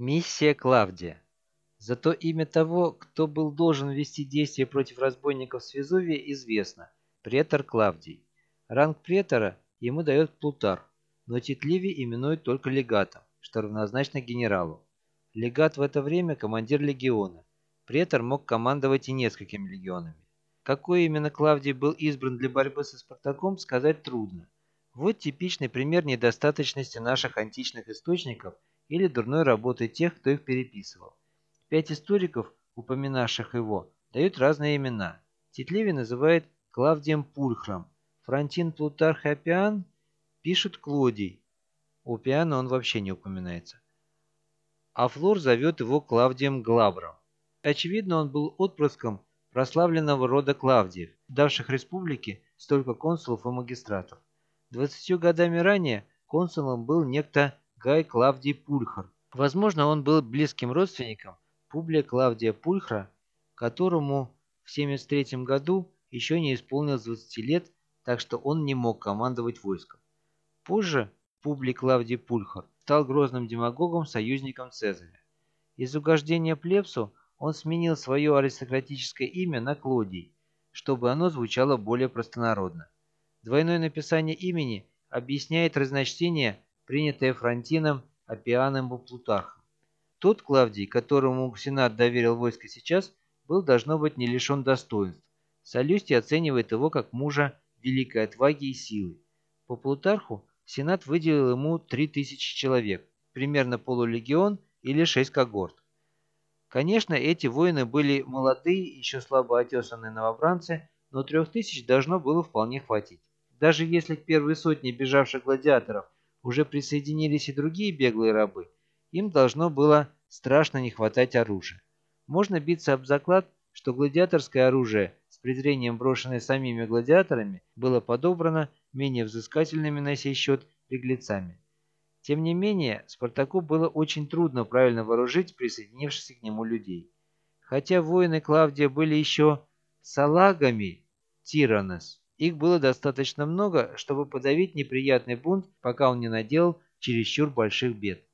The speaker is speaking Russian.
Миссия Клавдия. Зато имя того, кто был должен вести действия против разбойников с Везувия, известно – претор Клавдий. Ранг претора ему дает Плутар, но Тит Ливий именует только легатом, что равнозначно генералу. Легат в это время командир легиона. Претор мог командовать и несколькими легионами. Какой именно Клавдий был избран для борьбы со Спартаком, сказать трудно. Вот типичный пример недостаточности наших античных источников – или дурной работой тех, кто их переписывал. Пять историков, упоминавших его, дают разные имена. Титливи называет Клавдием Пульхром, Франтин Плутарх и Апиан пишут Клодий. У Пиана он вообще не упоминается. А Флор зовет его Клавдием Глабром. Очевидно, он был отпрыском прославленного рода Клавдиев, давших республике столько консулов и магистратов. Двадцатью годами ранее консулом был некто Гай Клавдий Пульхар. Возможно, он был близким родственником Публия Клавдия Пульхра, которому в 73 году еще не исполнилось 20 лет, так что он не мог командовать войском. Позже Публий Клавдий Пульхар стал грозным демагогом, союзником Цезаря. Из угождения плебсу он сменил свое аристократическое имя на Клодий, чтобы оно звучало более простонародно. Двойное написание имени объясняет разночтение принятое Франтином, Апианом и Плутархом. Тот Клавдий, которому Сенат доверил войско сейчас, был, должно быть, не лишен достоинств. Солюстий оценивает его как мужа великой отваги и силы. По Плутарху Сенат выделил ему 3000 человек, примерно полулегион или 6 когорт. Конечно, эти воины были молодые, еще слабо отесанные новобранцы, но 3000 должно было вполне хватить. Даже если к первой сотне бежавших гладиаторов – уже присоединились и другие беглые рабы, им должно было страшно не хватать оружия. Можно биться об заклад, что гладиаторское оружие, с презрением брошенное самими гладиаторами, было подобрано менее взыскательными на сей счет беглецами. Тем не менее, Спартаку было очень трудно правильно вооружить присоединившихся к нему людей. Хотя воины Клавдия были еще салагами Тиранос, их было достаточно много, чтобы подавить неприятный бунт, пока он не наделал чересчур больших бед.